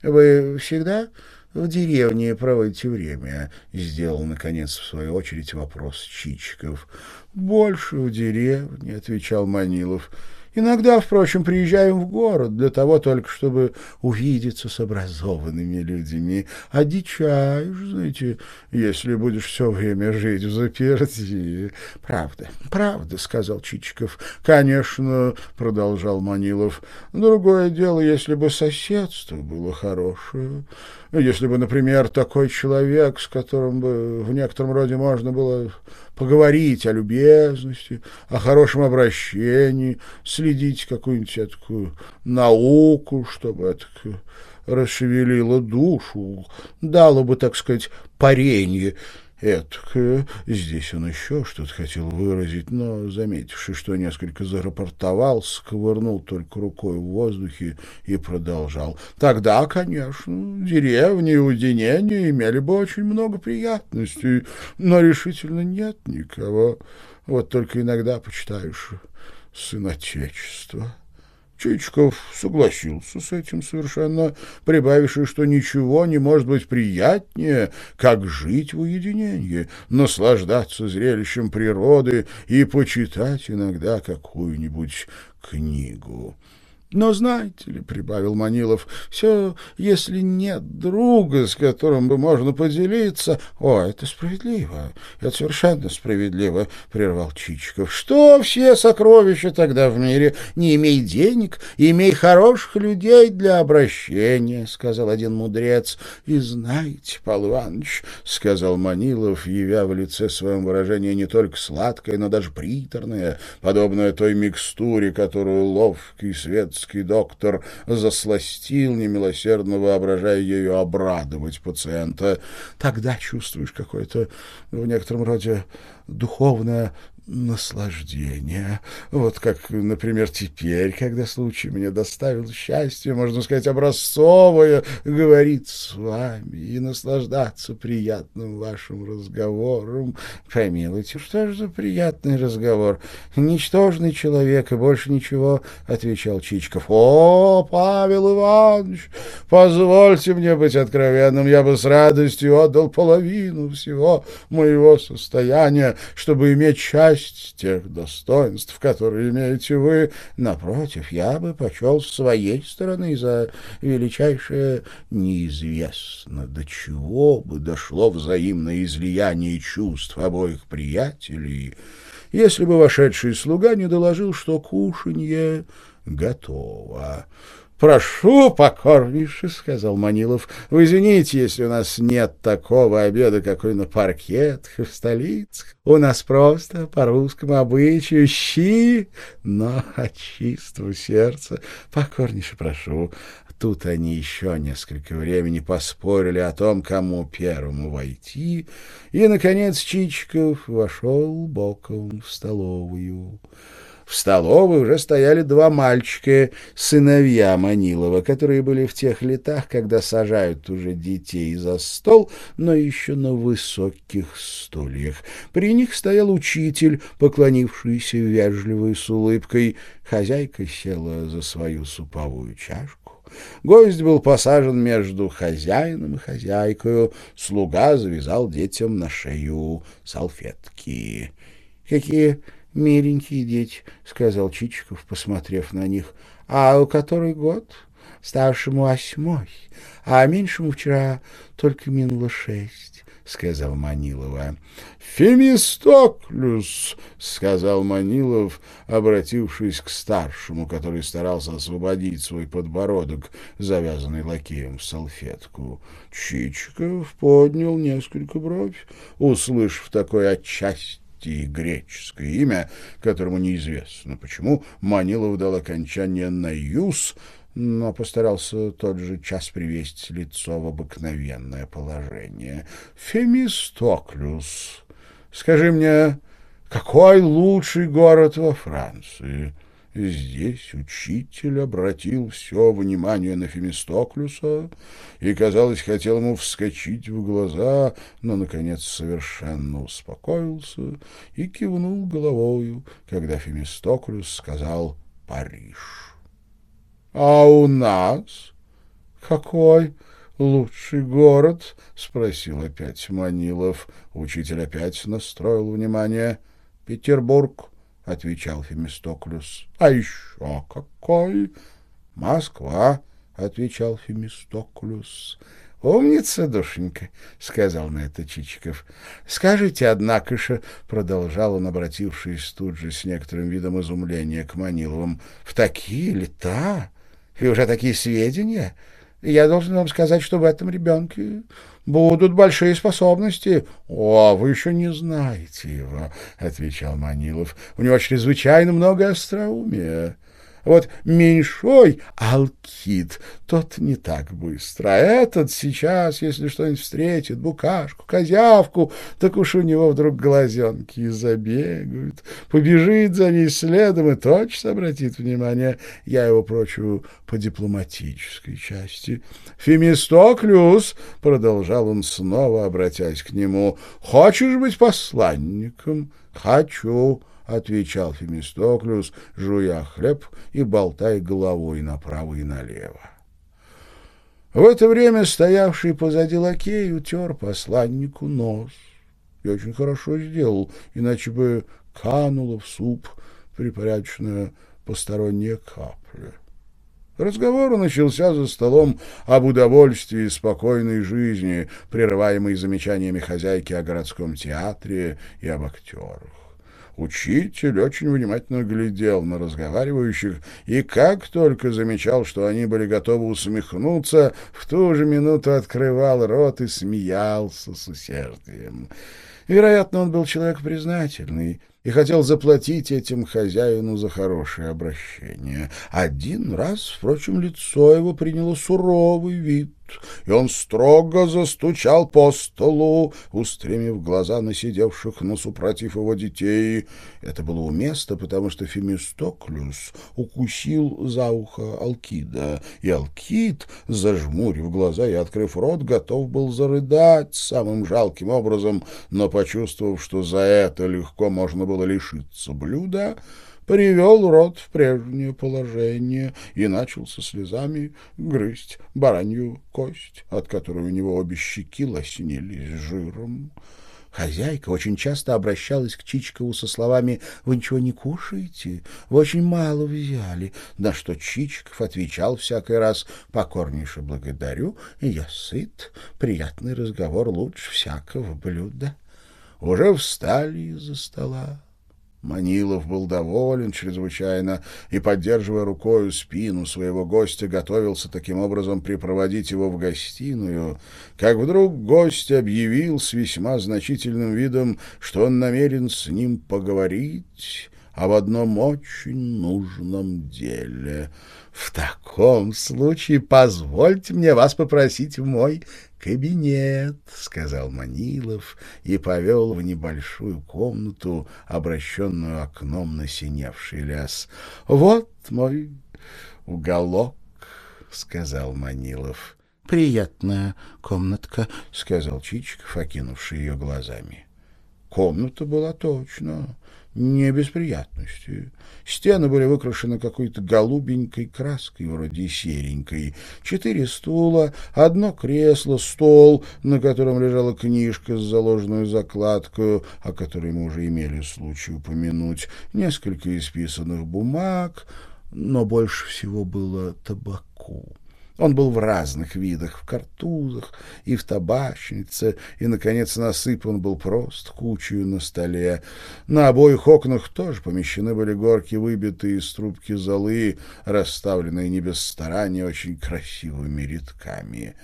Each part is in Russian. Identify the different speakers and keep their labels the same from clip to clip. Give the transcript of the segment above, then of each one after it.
Speaker 1: — Вы всегда в деревне проводите время? — сделал, наконец, в свою очередь вопрос Чичиков. — Больше в деревне, — отвечал Манилов. Иногда, впрочем, приезжаем в город для того только, чтобы увидеться с образованными людьми. Одичаешь, знаете, если будешь все время жить в заперти. — Правда, правда, — сказал Чичиков. — Конечно, — продолжал Манилов. — Другое дело, если бы соседство было хорошее. Если бы, например, такой человек, с которым бы в некотором роде можно было поговорить о любезности, о хорошем обращении, следить какую-нибудь такую науку, чтобы это расшевелило душу, дало бы, так сказать, паренье эткое. Здесь он еще что-то хотел выразить, но, заметивши, что несколько зарапортовал, сковырнул только рукой в воздухе и продолжал. Тогда, конечно, деревни и уединения имели бы очень много приятностей, но решительно нет никого. Вот только иногда почитаешь «Сын Отечества». Чичиков согласился с этим совершенно, прибавивши, что ничего не может быть приятнее, как жить в уединении, наслаждаться зрелищем природы и почитать иногда какую-нибудь книгу. Но знаете ли, — прибавил Манилов, — все, если нет друга, с которым бы можно поделиться... — О, это справедливо, это совершенно справедливо, — прервал Чичиков. — Что все сокровища тогда в мире? Не имей денег, имей хороших людей для обращения, — сказал один мудрец. — И знаете, Павел Иванович, — сказал Манилов, явя в лице своем выражение не только сладкое, но даже приторное, подобное той микстуре, которую ловкий свет светский доктор засластил, немилосердно воображая ею обрадовать пациента. Тогда чувствуешь какое-то в некотором роде духовное наслаждение. Вот как, например, теперь, когда случай мне доставил счастье, можно сказать, образцовое, говорить с вами и наслаждаться приятным вашим разговором. Помилуйте, что же за приятный разговор? Ничтожный человек и больше ничего, — отвечал Чичков. О, Павел Иванович, позвольте мне быть откровенным, я бы с радостью отдал половину всего моего состояния, чтобы иметь счастье часть тех достоинств, которые имеете вы. Напротив, я бы почел с своей стороны за величайшее неизвестно, до чего бы дошло взаимное излияние чувств обоих приятелей, если бы вошедший слуга не доложил, что кушанье готово. «Прошу покорнейше», — сказал Манилов. «Вы извините, если у нас нет такого обеда, какой на паркетах и в столицах. У нас просто по русскому обычаю щи, но от чистого сердца. Покорнейше прошу». Тут они еще несколько времени поспорили о том, кому первому войти, и, наконец, Чичиков вошел боком в столовую. В столовой уже стояли два мальчика, сыновья Манилова, которые были в тех летах, когда сажают уже детей за стол, но еще на высоких стульях. При них стоял учитель, поклонившийся вежливой с улыбкой. Хозяйка села за свою суповую чашку. Гость был посажен между хозяином и хозяйкою. Слуга завязал детям на шею салфетки. «Какие миленькие дети, — сказал Чичиков, посмотрев на них. — А у который год? Старшему восьмой, а меньшему вчера только минуло шесть, — сказал Манилова. — Фемистоклюс, — сказал Манилов, обратившись к старшему, который старался освободить свой подбородок, завязанный лакеем в салфетку. Чичиков поднял несколько бровь, услышав такое отчасти и греческое имя, которому неизвестно почему Манилов дал окончание на «юс», но постарался тот же час привести лицо в обыкновенное положение. «Фемистоклюс, скажи мне, какой лучший город во Франции?» Здесь учитель обратил все внимание на Фемистоклюса и, казалось, хотел ему вскочить в глаза, но, наконец, совершенно успокоился и кивнул головою, когда Фемистоклюс сказал «Париж». «А у нас Какой лучший город? — спросил опять Манилов. Учитель опять настроил внимание. — Петербург, — отвечал Фемистоклюс. — А еще какой? — Москва, — отвечал Фемистоклюс. — Умница, душенька, — сказал на это Чичиков. — Скажите, однако же, — продолжал он, обратившись тут же с некоторым видом изумления к Маниловым, — в такие лета и уже такие сведения... Я должен вам сказать, что в этом ребенке будут большие способности. — О, вы еще не знаете его, — отвечал Манилов. — У него чрезвычайно много остроумия. Вот меньшой алкид, тот не так быстро. А этот сейчас, если что-нибудь встретит, букашку, козявку, так уж у него вдруг глазенки забегают, побежит за ней следом и точно обратит внимание. Я его прочу по дипломатической части. «Фемистоклюс», — продолжал он снова, обратясь к нему, — «хочешь быть посланником?» «Хочу» отвечал Фемистоклюс, жуя хлеб и болтая головой направо и налево. В это время стоявший позади лакей утер посланнику нос. И очень хорошо сделал, иначе бы канула в суп припорядочная посторонняя капля. Разговор начался за столом об удовольствии спокойной жизни, прерываемой замечаниями хозяйки о городском театре и об актерах. Учитель очень внимательно глядел на разговаривающих и как только замечал, что они были готовы усмехнуться, в ту же минуту открывал рот и смеялся с усердием. Вероятно, он был человек признательный и хотел заплатить этим хозяину за хорошее обращение. Один раз, впрочем, лицо его приняло суровый вид, и он строго застучал по столу, устремив глаза на сидевших на супротив его детей. Это было уместно, потому что Фемистоклюс укусил за ухо Алкида, и Алкид, зажмурив глаза и открыв рот, готов был зарыдать самым жалким образом, но, почувствовав, что за это легко можно было лишиться блюда, привел рот в прежнее положение и начал со слезами грызть баранью кость, от которой у него обе щеки лоснились жиром. Хозяйка очень часто обращалась к Чичкову со словами «Вы ничего не кушаете? Вы очень мало взяли». На что Чичиков отвечал всякий раз «Покорнейше благодарю, я сыт, приятный разговор лучше всякого блюда». Уже встали из-за стола. Манилов был доволен чрезвычайно и, поддерживая рукою спину своего гостя, готовился таким образом припроводить его в гостиную, как вдруг гость объявил с весьма значительным видом, что он намерен с ним поговорить об одном очень нужном деле. «В таком случае позвольте мне вас попросить в мой кабинет», — сказал Манилов и повел в небольшую комнату, обращенную окном на синевший лес. «Вот мой уголок», — сказал Манилов. «Приятная комнатка», — сказал Чичиков, окинувший ее глазами. Комната была точно не без приятностей. Стены были выкрашены какой-то голубенькой краской, вроде серенькой. Четыре стула, одно кресло, стол, на котором лежала книжка с заложенной закладкой, о которой мы уже имели случай упомянуть, несколько исписанных бумаг, но больше всего было табаку. Он был в разных видах, в картузах и в табачнице, и, наконец, насыпан был просто кучей на столе. На обоих окнах тоже помещены были горки, выбитые из трубки золы, расставленные не без старания очень красивыми рядками.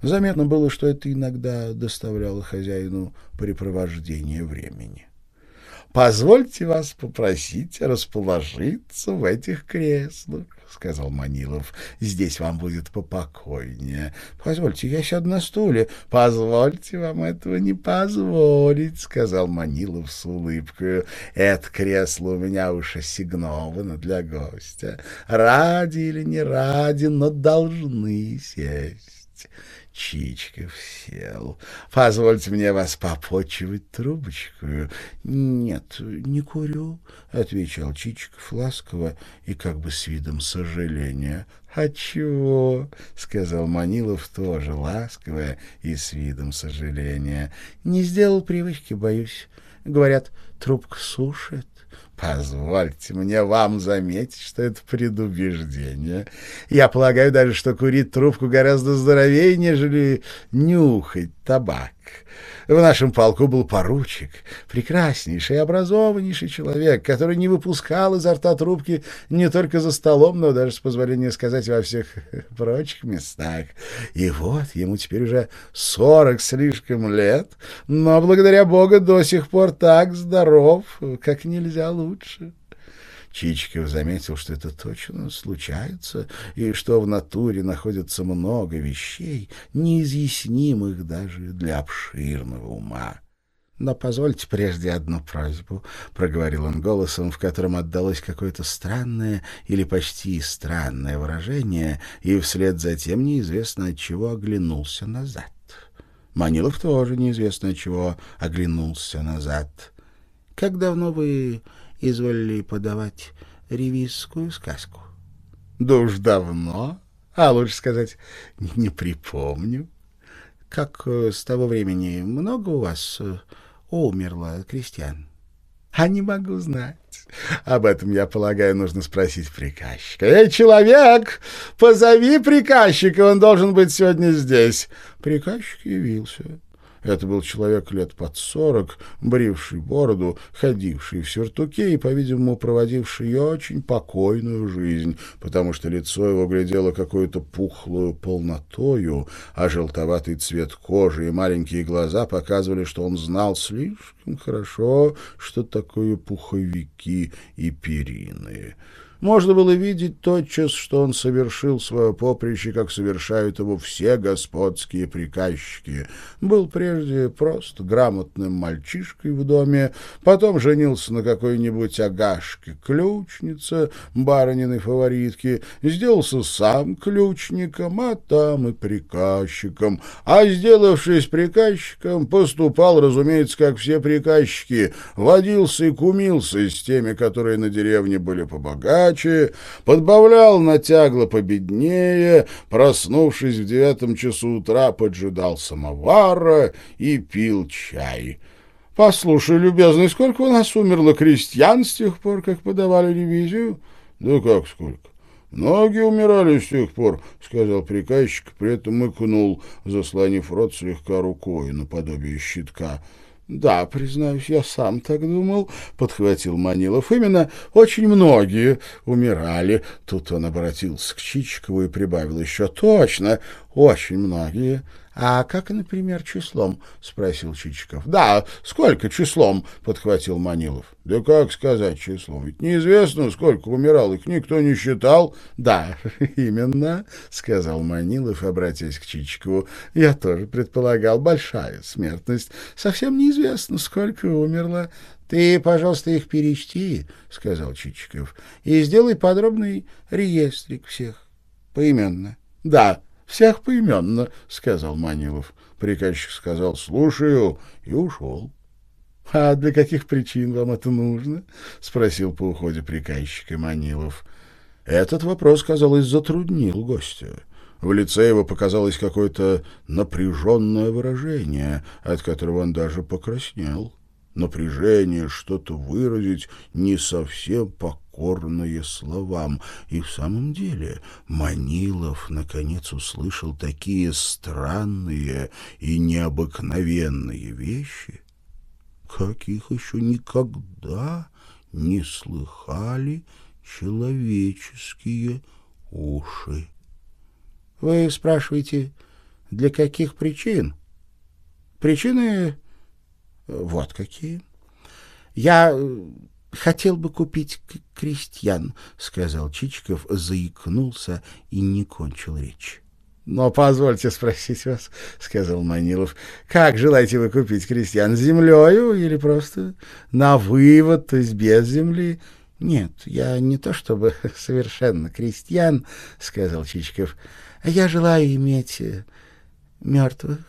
Speaker 1: Заметно было, что это иногда доставляло хозяину препровождение времени. «Позвольте вас попросить расположиться в этих креслах», — сказал Манилов. «Здесь вам будет попокойнее. Позвольте, я сяду на стуле. Позвольте вам этого не позволить», — сказал Манилов с улыбкой. «Это кресло у меня уж ассигновано для гостя. Ради или не ради, но должны сесть». Чичиков сел. «Позвольте мне вас попочивать трубочку». «Нет, не курю», — отвечал Чичиков ласково и как бы с видом сожаления. «А чего?» — сказал Манилов тоже ласково и с видом сожаления. «Не сделал привычки, боюсь. Говорят, трубка сушит». Позвольте мне вам заметить, что это предубеждение. Я полагаю даже, что курить трубку гораздо здоровее, нежели нюхать табак. В нашем полку был поручик, прекраснейший, образованнейший человек, который не выпускал изо рта трубки не только за столом, но даже, с позволения сказать, во всех прочих местах. И вот ему теперь уже сорок слишком лет, но, благодаря Богу, до сих пор так здоров, как нельзя лучше. Чичиков заметил, что это точно случается, и что в натуре находится много вещей, неизъяснимых даже для обширного ума. «Но позвольте прежде одну просьбу», — проговорил он голосом, в котором отдалось какое-то странное или почти странное выражение, и вслед за тем неизвестно от чего оглянулся назад. Манилов тоже неизвестно от чего оглянулся назад. «Как давно вы изволили подавать ревизскую сказку. — Да уж давно, а лучше сказать, не припомню. — Как э, с того времени много у вас э, умерло крестьян? — А не могу знать. Об этом, я полагаю, нужно спросить приказчика. «Эй, человек, позови приказчика, он должен быть сегодня здесь». Приказчик явился. Это был человек лет под сорок, бривший бороду, ходивший в сюртуке и, по-видимому, проводивший очень покойную жизнь, потому что лицо его глядело какую-то пухлую полнотою, а желтоватый цвет кожи и маленькие глаза показывали, что он знал слишком хорошо, что такое пуховики и перины. Можно было видеть тотчас, что он совершил свое поприще, как совершают его все господские приказчики. Был прежде просто грамотным мальчишкой в доме, потом женился на какой-нибудь агашке ключнице, барыниной фаворитке, сделался сам ключником, а там и приказчиком. А сделавшись приказчиком, поступал, разумеется, как все приказчики, водился и кумился с теми, которые на деревне были побогаче, подбавлял натягло победнее, проснувшись в девятом часу утра, поджидал самовара и пил чай. «Послушай, любезный, сколько у нас умерло крестьян с тех пор, как подавали ревизию?» «Да как сколько? «Многие умирали с тех пор», — сказал приказчик, при этом икнул, заслонив рот слегка рукой наподобие щитка. Да, признаюсь, я сам так думал, подхватил Манилов. Именно очень многие умирали. Тут он обратился к Чичикову и прибавил еще точно, очень многие. А как, например, числом? спросил Чичиков. Да, сколько числом? подхватил Манилов. Да как сказать числом? Ведь неизвестно, сколько умирал, их никто не считал. Да, именно, сказал Манилов, обратясь к Чичикову. Я тоже предполагал большая смертность. Совсем неизвестно, сколько умерло. Ты, пожалуйста, их перечти, сказал Чичиков, и сделай подробный реестрик всех поименно. Да, всех поименно, — сказал Манилов. Приказчик сказал «слушаю» и ушел. — А для каких причин вам это нужно? — спросил по уходе приказчика Манилов. Этот вопрос, казалось, затруднил гостя. В лице его показалось какое-то напряженное выражение, от которого он даже покраснел. Напряжение что-то выразить не совсем по покорное словам. И в самом деле Манилов наконец услышал такие странные и необыкновенные вещи, каких еще никогда не слыхали человеческие уши. Вы спрашиваете, для каких причин? Причины вот какие. Я хотел бы купить крестьян, — сказал Чичиков, заикнулся и не кончил речь. — Но позвольте спросить вас, — сказал Манилов, — как желаете вы купить крестьян, землею или просто на вывод, то есть без земли? — Нет, я не то чтобы совершенно крестьян, — сказал Чичиков, — Я желаю иметь э, мертвых.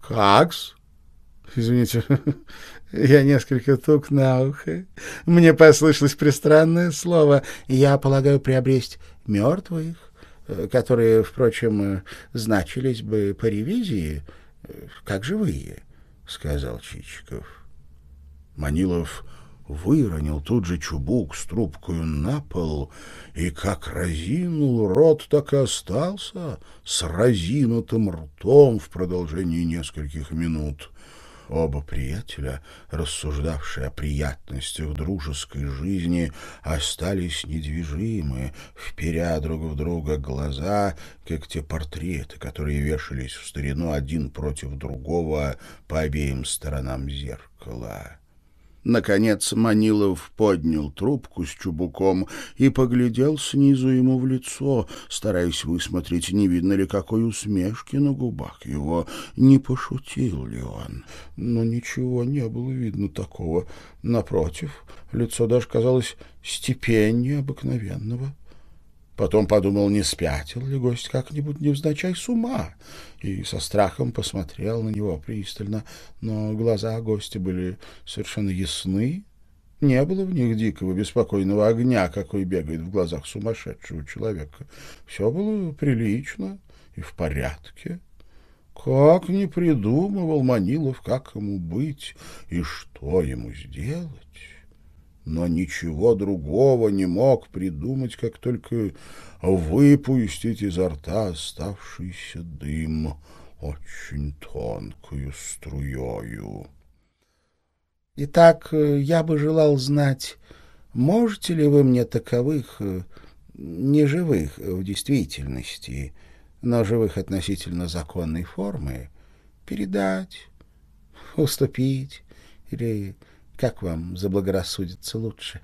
Speaker 1: Какс? Извините, я несколько тук на ухо. Мне послышалось пристранное слово. Я полагаю приобрести мертвых, э, которые, впрочем, значились бы по ревизии, э, как живые, — сказал Чичиков. Манилов выронил тут же чубук с трубкою на пол и как разинул рот, так и остался с разинутым ртом в продолжении нескольких минут. Оба приятеля, рассуждавшие о приятностях дружеской жизни, остались недвижимы, вперя друг в друга глаза, как те портреты, которые вешались в старину один против другого по обеим сторонам зеркала. Наконец Манилов поднял трубку с чубуком и поглядел снизу ему в лицо, стараясь высмотреть, не видно ли какой усмешки на губах его, не пошутил ли он. Но ничего не было видно такого. Напротив, лицо даже казалось степеннее обыкновенного. Потом подумал, не спятил ли гость как-нибудь невзначай с ума, и со страхом посмотрел на него пристально, но глаза гостя были совершенно ясны, не было в них дикого, беспокойного огня, какой бегает в глазах сумасшедшего человека. Все было прилично и в порядке. Как не придумывал Манилов, как ему быть и что ему сделать но ничего другого не мог придумать, как только выпустить изо рта оставшийся дым очень тонкую струёю. Итак, я бы желал знать, можете ли вы мне таковых, неживых в действительности, но живых относительно законной формы, передать, уступить или как вам заблагорассудится лучше?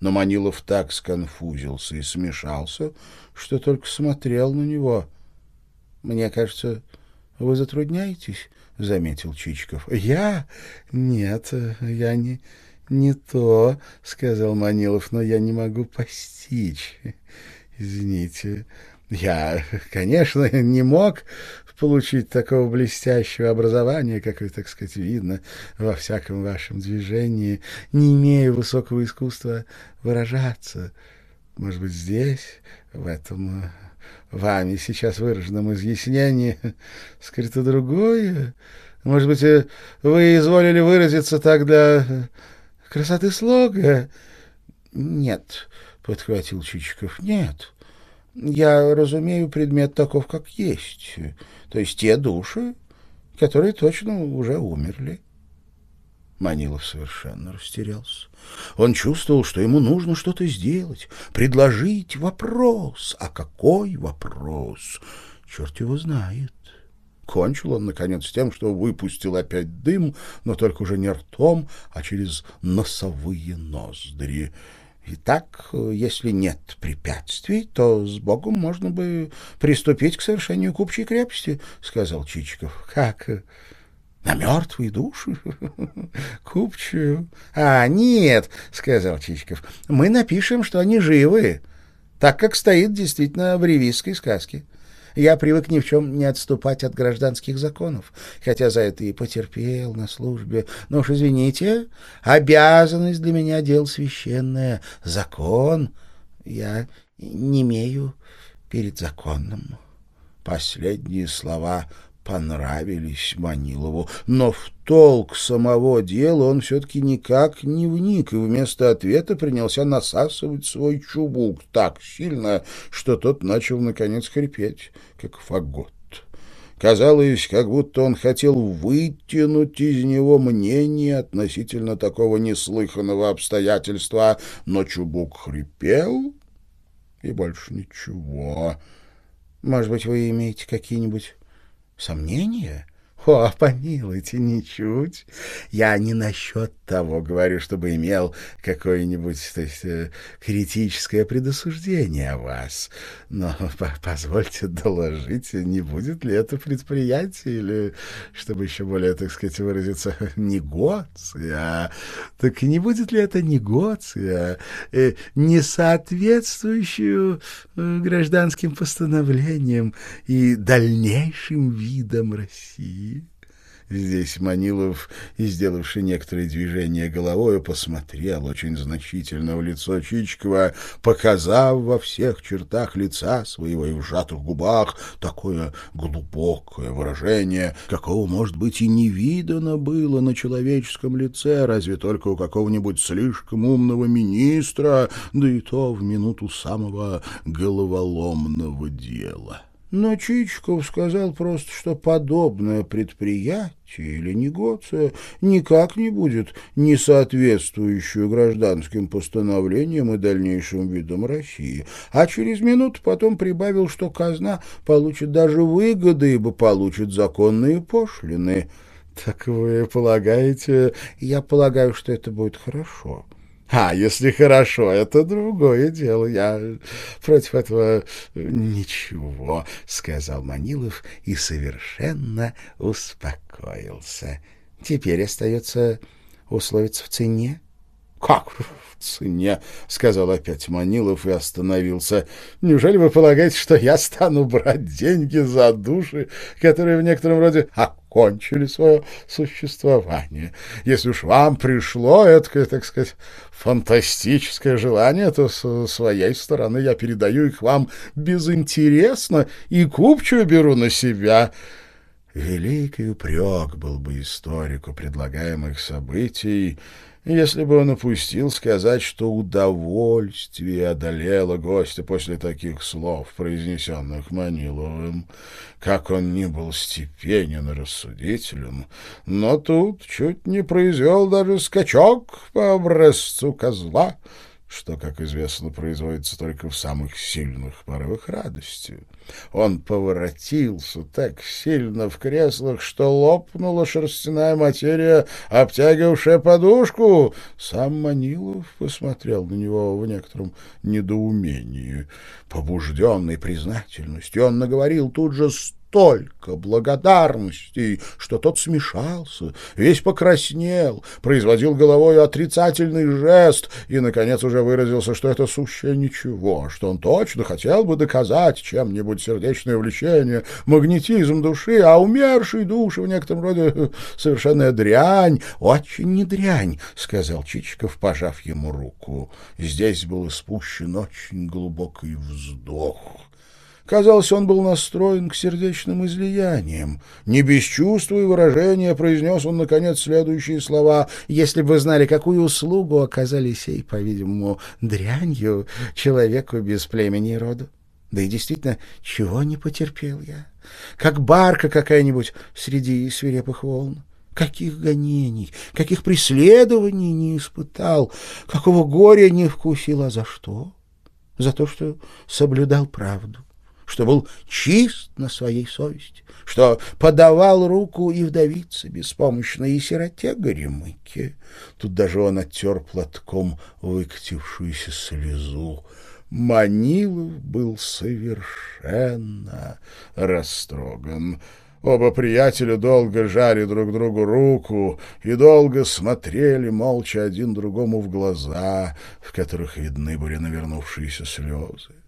Speaker 1: Но Манилов так сконфузился и смешался, что только смотрел на него. — Мне кажется, вы затрудняетесь, — заметил Чичиков. — Я? Нет, я не, не то, — сказал Манилов, — но я не могу постичь. Извините. Я, конечно, не мог получить такого блестящего образования, какое, так сказать, видно во всяком вашем движении, не имея высокого искусства выражаться. Может быть, здесь, в этом вами сейчас выраженном изъяснении, скрыто другое? Может быть, вы изволили выразиться так для красоты слога? Нет, — подхватил Чичиков, — нет. Я разумею предмет таков, как есть, то есть те души, которые точно уже умерли. Манилов совершенно растерялся. Он чувствовал, что ему нужно что-то сделать, предложить вопрос. А какой вопрос? Черт его знает. Кончил он, наконец, тем, что выпустил опять дым, но только уже не ртом, а через носовые ноздри. Итак, если нет препятствий, то с Богом можно бы приступить к совершению купчей крепости, — сказал Чичиков. — Как? На мертвые души? Купчую? — А, нет, — сказал Чичиков, — мы напишем, что они живы, так как стоит действительно в ревизской сказке. Я привык ни в чем не отступать от гражданских законов, хотя за это и потерпел на службе. Но уж извините, обязанность для меня дело священное. Закон я не имею перед законом. Последние слова понравились Манилову, но в толк самого дела он все-таки никак не вник и вместо ответа принялся насасывать свой чубук так сильно, что тот начал наконец хрипеть, как фагот. Казалось, как будто он хотел вытянуть из него мнение относительно такого неслыханного обстоятельства, но чубук хрипел и больше ничего. Может быть, вы имеете какие-нибудь Сомнения? О, помилуйте, ничуть. Я не насчет того говорю, чтобы имел какое-нибудь то есть, э, критическое предосуждение о вас. Но позвольте доложить, не будет ли это предприятие или, чтобы еще более, так сказать, выразиться, негоция? Так не будет ли это негоция, э, не соответствующую э, гражданским постановлениям и дальнейшим видам России? Здесь Манилов, сделавший некоторые движения головой, посмотрел очень значительно в лицо Чичкова, показав во всех чертах лица своего и в сжатых губах такое глубокое выражение, какого, может быть, и не видано было на человеческом лице, разве только у какого-нибудь слишком умного министра, да и то в минуту самого головоломного дела. Но Чичиков сказал просто, что подобное предприятие или негоция никак не будет не соответствующую гражданским постановлениям и дальнейшим видам России. А через минуту потом прибавил, что казна получит даже выгоды, ибо получит законные пошлины. Так вы полагаете? Я полагаю, что это будет хорошо. А если хорошо, это другое дело. Я против этого ничего, — сказал Манилов и совершенно успокоился. Теперь остается условиться в цене. — Как в цене? — сказал опять Манилов и остановился. — Неужели вы полагаете, что я стану брать деньги за души, которые в некотором роде окончили свое существование? Если уж вам пришло это, так сказать, фантастическое желание, то с своей стороны я передаю их вам безинтересно и купчую беру на себя». Великий упрек был бы историку предлагаемых событий, если бы он опустил сказать, что удовольствие одолело гостя после таких слов, произнесенных Маниловым, как он ни был степенен и рассудителен, но тут чуть не произвел даже скачок по образцу козла, что, как известно, производится только в самых сильных порывах радости. Он поворотился так сильно в креслах, что лопнула шерстяная материя, обтягивавшая подушку. Сам Манилов посмотрел на него в некотором недоумении. Побужденный признательностью, он наговорил тут же столько благодарностей, что тот смешался, весь покраснел, производил головой отрицательный жест и, наконец, уже выразился, что это сущее ничего, что он точно хотел бы доказать чем-нибудь сердечное влечение, магнетизм души, а умерший души в некотором роде совершенная дрянь, очень не дрянь, — сказал Чичиков, пожав ему руку. Здесь был испущен очень глубокий вздох. Казалось, он был настроен к сердечным излияниям. Не без чувства и выражения произнес он, наконец, следующие слова. «Если бы знали, какую услугу оказали сей, по-видимому, дрянью человеку без племени и роду. Да и действительно, чего не потерпел я? Как барка какая-нибудь среди свирепых волн. Каких гонений, каких преследований не испытал, какого горя не вкусил, а за что? За то, что соблюдал правду что был чист на своей совести, что подавал руку и вдовице беспомощной и сироте Горемыке. Тут даже он оттер платком выкатившуюся слезу. Манилов был совершенно растроган. Оба приятеля долго жали друг другу руку и долго смотрели молча один другому в глаза, в которых видны были навернувшиеся слезы.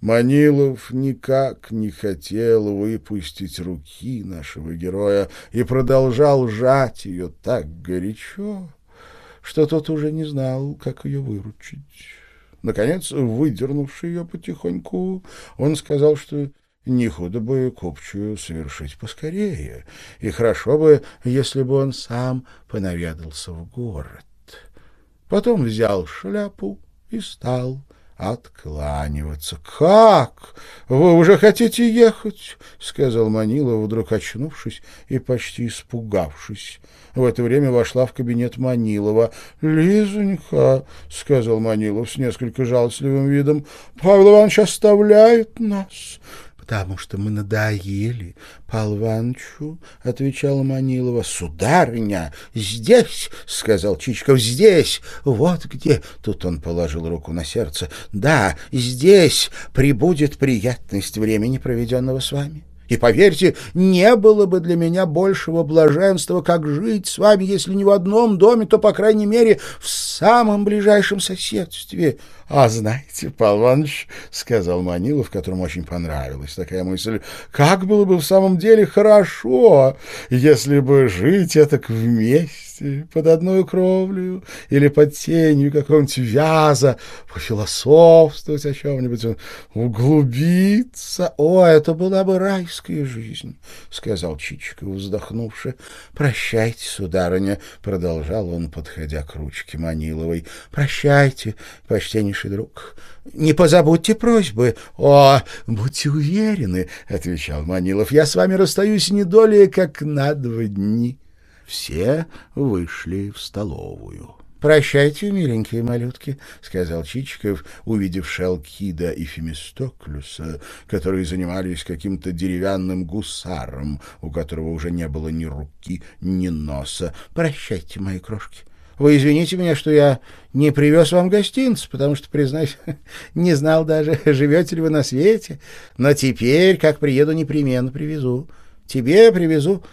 Speaker 1: Манилов никак не хотел выпустить руки нашего героя и продолжал сжать ее так горячо, что тот уже не знал, как ее выручить. Наконец, выдернувши ее потихоньку, он сказал, что не худо бы купчую совершить поскорее, и хорошо бы, если бы он сам понаведался в город. Потом взял шляпу и стал откланиваться. «Как? Вы уже хотите ехать?» — сказал Манилов, вдруг очнувшись и почти испугавшись. В это время вошла в кабинет Манилова. «Лизонька», — сказал Манилов с несколько жалостливым видом, — «Павел Иванович оставляет нас потому что мы надоели Павлу Ивановичу, — отвечала Манилова. — Сударыня, здесь, — сказал Чичиков, — здесь, вот где, — тут он положил руку на сердце, — да, здесь прибудет приятность времени, проведенного с вами. И поверьте, не было бы для меня большего блаженства, как жить с вами, если не в одном доме, то, по крайней мере, в самом ближайшем соседстве. — А знаете, Павел Иванович, — сказал Манилов, которому очень понравилась такая мысль, — как было бы в самом деле хорошо, если бы жить это вместе, под одной кровлю или под тенью какого-нибудь вяза, пофилософствовать о чем-нибудь, углубиться. О, это была бы райская жизнь, — сказал Чичиков, вздохнувши. — Прощайте, сударыня, — продолжал он, подходя к ручке Маниловой. — Прощайте, почтеннейший друг. Не позабудьте просьбы. О, будьте уверены, — отвечал Манилов, — я с вами расстаюсь не долее, как на два дни. Все вышли в столовую. «Прощайте, миленькие малютки», — сказал Чичиков, увидев Шелкида и Фемистоклюса, которые занимались каким-то деревянным гусаром, у которого уже не было ни руки, ни носа. «Прощайте, мои крошки. Вы извините меня, что я не привез вам гостинц, потому что, признаюсь, не знал даже, живете ли вы на свете. Но теперь, как приеду, непременно привезу. Тебе привезу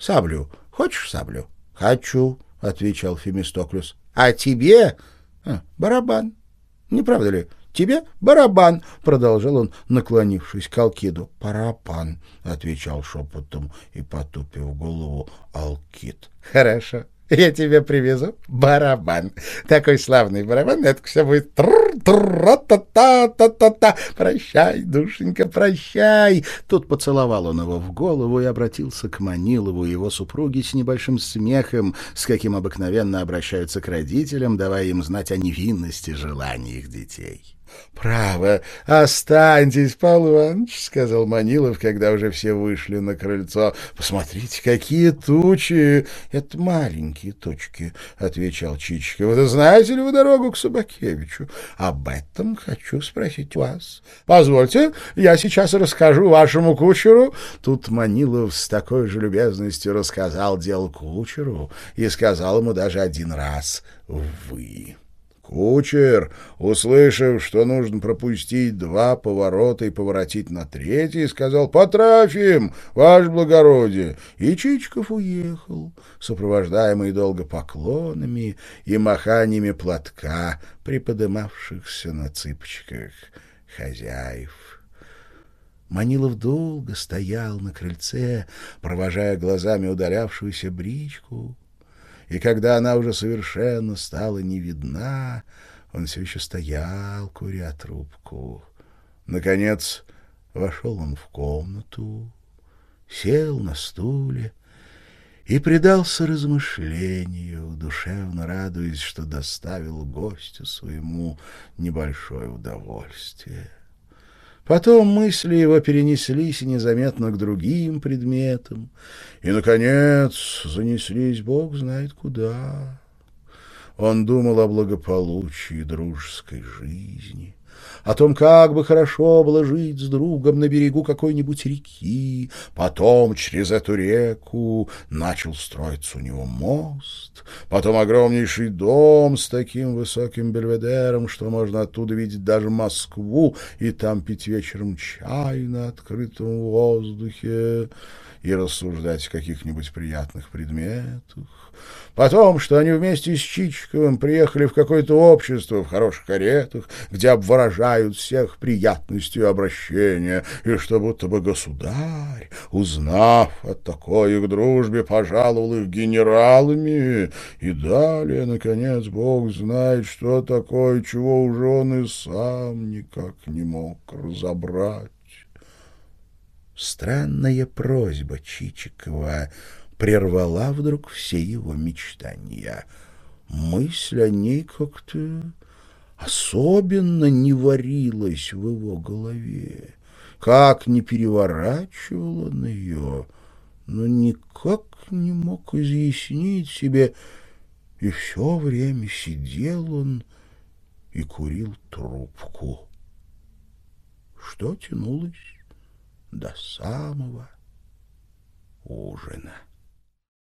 Speaker 1: саблю. Хочешь саблю? — Хочу, — отвечал Фемистоклюс. — А тебе а, барабан. Не правда ли? Тебе барабан, — продолжал он, наклонившись к Алкиду. — Парапан, — отвечал шепотом и потупив голову Алкид. — Хорошо. Я тебе привезу барабан. Такой славный барабан, это все будет та-та-та-та-та. Прощай, душенька, прощай. Тут поцеловал он его в голову и обратился к Манилову и его супруге с небольшим смехом, с каким обыкновенно обращаются к родителям, давая им знать о невинности желаний их детей. «Право, останьтесь, Павел Иванович», — сказал Манилов, когда уже все вышли на крыльцо. «Посмотрите, какие тучи!» «Это маленькие тучки», — отвечал Чичиков. «Вы знаете ли вы дорогу к Собакевичу? Об этом хочу спросить вас. Позвольте, я сейчас расскажу вашему кучеру». Тут Манилов с такой же любезностью рассказал дел кучеру и сказал ему даже один раз «вы». Кучер, услышав, что нужно пропустить два поворота и поворотить на третий, сказал «Потрафим, ваше благородие!» И Чичиков уехал, сопровождаемый долго поклонами и маханиями платка, приподымавшихся на цыпочках хозяев. Манилов долго стоял на крыльце, провожая глазами удалявшуюся бричку, и когда она уже совершенно стала не видна, он все еще стоял, куря трубку. Наконец вошел он в комнату, сел на стуле и предался размышлению, душевно радуясь, что доставил гостю своему небольшое удовольствие. Потом мысли его перенеслись незаметно к другим предметам, и, наконец, занеслись бог знает куда. Он думал о благополучии дружеской жизни, о том, как бы хорошо было жить с другом на берегу какой-нибудь реки. Потом через эту реку начал строиться у него мост, потом огромнейший дом с таким высоким бельведером, что можно оттуда видеть даже Москву. И там пить вечером чай на открытом воздухе и рассуждать о каких-нибудь приятных предметах. Потом, что они вместе с Чичиковым приехали в какое-то общество в хороших каретах, где обворожают всех приятностью обращения, и что будто бы государь, узнав о такой их дружбе, пожаловал их генералами, и далее, наконец, Бог знает, что такое, чего уже он и сам никак не мог разобрать. Странная просьба Чичикова прервала вдруг все его мечтания. Мысль о ней как-то особенно не варилась в его голове. Как не переворачивал он ее, но никак не мог изъяснить себе, и все время сидел он и курил трубку. Что тянулось до самого ужина.